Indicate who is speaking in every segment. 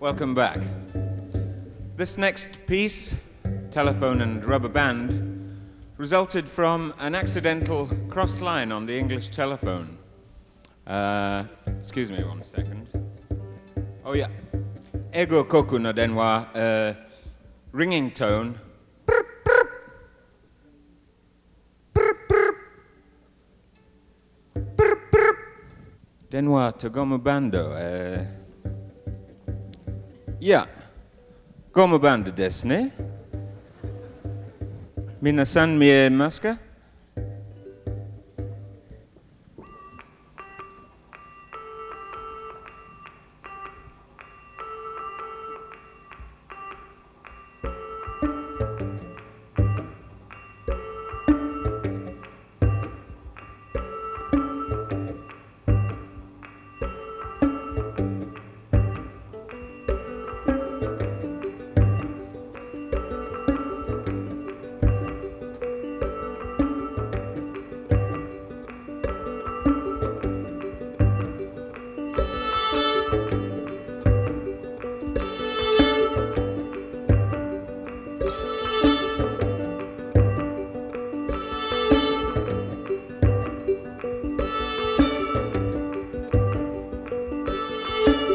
Speaker 1: Welcome back. This next piece, Telephone and Rubber Band, resulted from an accidental cross line on the English telephone. Uh, excuse me one second. Oh, yeah. Eikoku no denwa, uh, ringing tone. Denwa Togomu Bando. Uh, yeah. Gomu Bando desu ne? Minasan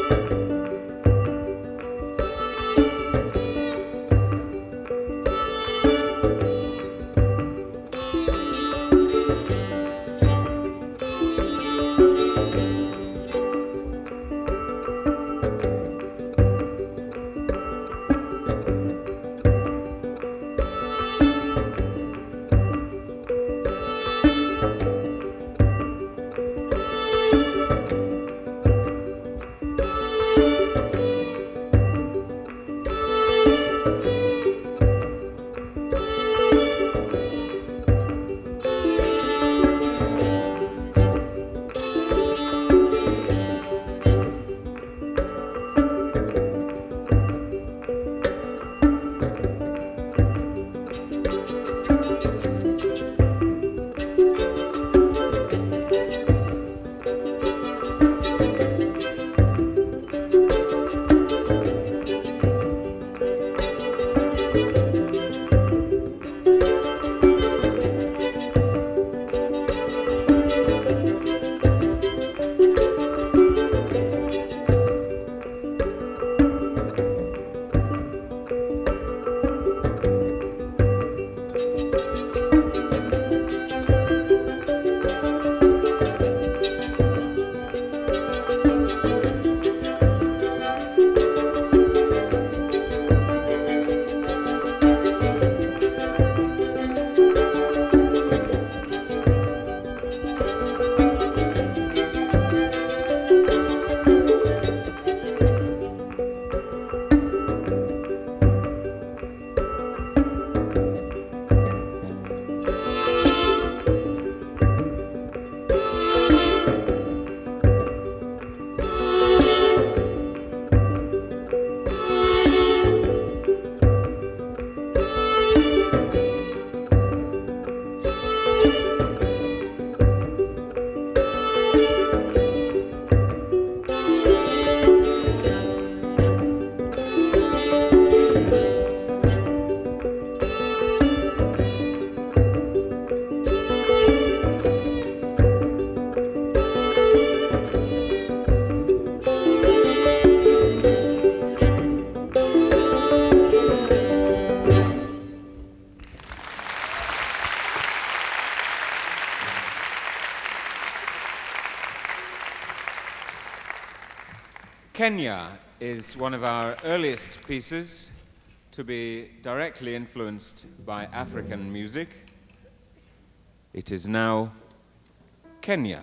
Speaker 1: miemasu ka? Kenya is one of our earliest pieces to be directly influenced by African music. It is now Kenya.